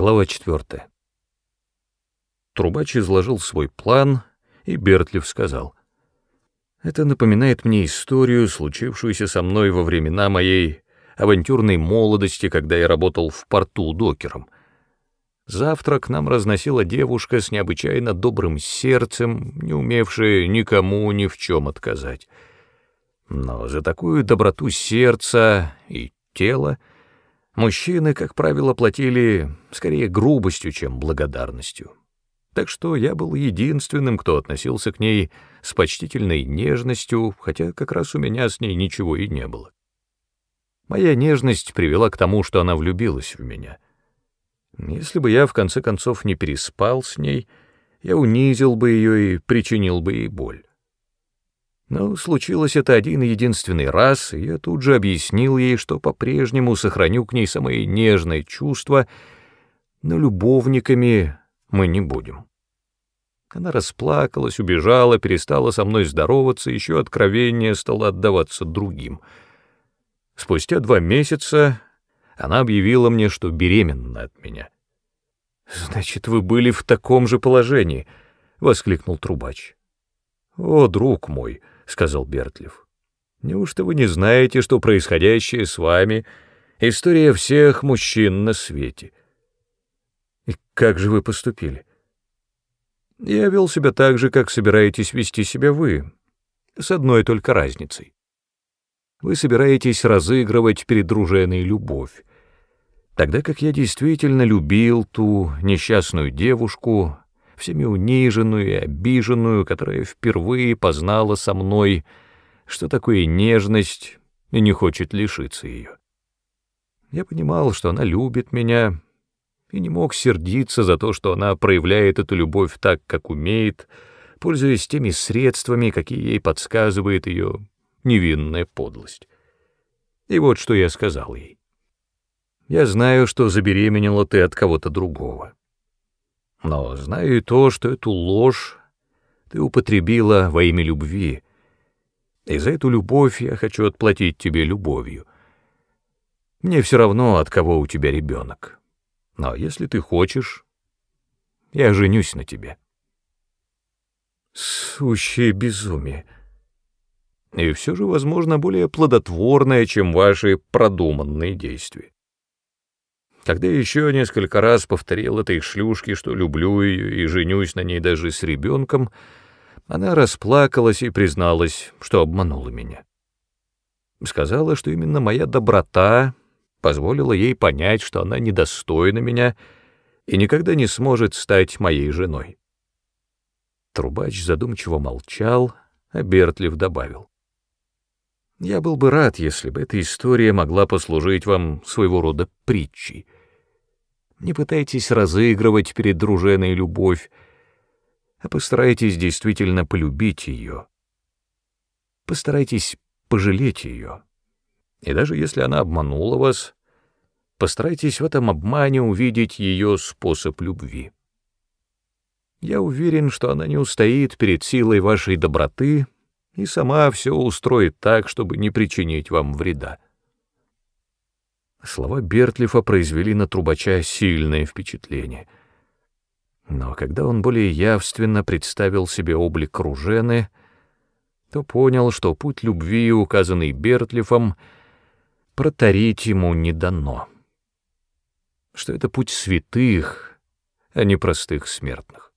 Глава четвертая. Трубач изложил свой план, и Бертлев сказал. «Это напоминает мне историю, случившуюся со мной во времена моей авантюрной молодости, когда я работал в порту докером. Завтрак нам разносила девушка с необычайно добрым сердцем, не умевшая никому ни в чем отказать. Но за такую доброту сердца и тела мужчины, как правило, платили скорее грубостью, чем благодарностью. Так что я был единственным, кто относился к ней с почтительной нежностью, хотя как раз у меня с ней ничего и не было. Моя нежность привела к тому, что она влюбилась в меня. Если бы я, в конце концов, не переспал с ней, я унизил бы ее и причинил бы ей боль. Но случилось это один единственный раз, и я тут же объяснил ей, что по-прежнему сохраню к ней самое нежное чувство, но любовниками мы не будем. Она расплакалась, убежала, перестала со мной здороваться, еще откровение стала отдаваться другим — Спустя два месяца она объявила мне, что беременна от меня. «Значит, вы были в таком же положении?» — воскликнул трубач. «О, друг мой», — сказал Бертлев, — «неужто вы не знаете, что происходящее с вами — история всех мужчин на свете?» «И как же вы поступили?» «Я вел себя так же, как собираетесь вести себя вы, с одной только разницей. Вы собираетесь разыгрывать перед дружиной любовь, тогда как я действительно любил ту несчастную девушку, всеми униженную и обиженную, которая впервые познала со мной, что такое нежность, и не хочет лишиться ее. Я понимал, что она любит меня, и не мог сердиться за то, что она проявляет эту любовь так, как умеет, пользуясь теми средствами, какие ей подсказывает ее невинная подлость. И вот что я сказал ей. Я знаю, что забеременела ты от кого-то другого. Но знаю и то, что эту ложь ты употребила во имя любви, и за эту любовь я хочу отплатить тебе любовью. Мне все равно, от кого у тебя ребенок. Но если ты хочешь, я женюсь на тебе. Сущее безумие и все же, возможно, более плодотворное, чем ваши продуманные действия. Когда еще несколько раз повторил этой шлюшке, что люблю ее и женюсь на ней даже с ребенком, она расплакалась и призналась, что обманула меня. Сказала, что именно моя доброта позволила ей понять, что она недостойна меня и никогда не сможет стать моей женой. Трубач задумчиво молчал, а Бертлев добавил. Я был бы рад, если бы эта история могла послужить вам своего рода притчей. Не пытайтесь разыгрывать перед дружиной любовь, а постарайтесь действительно полюбить ее. Постарайтесь пожалеть ее. И даже если она обманула вас, постарайтесь в этом обмане увидеть ее способ любви. Я уверен, что она не устоит перед силой вашей доброты — и сама все устроит так, чтобы не причинить вам вреда. Слова Бертлифа произвели на трубача сильное впечатление. Но когда он более явственно представил себе облик Ружены, то понял, что путь любви, указанный Бертлифом, протарить ему не дано, что это путь святых, а не простых смертных.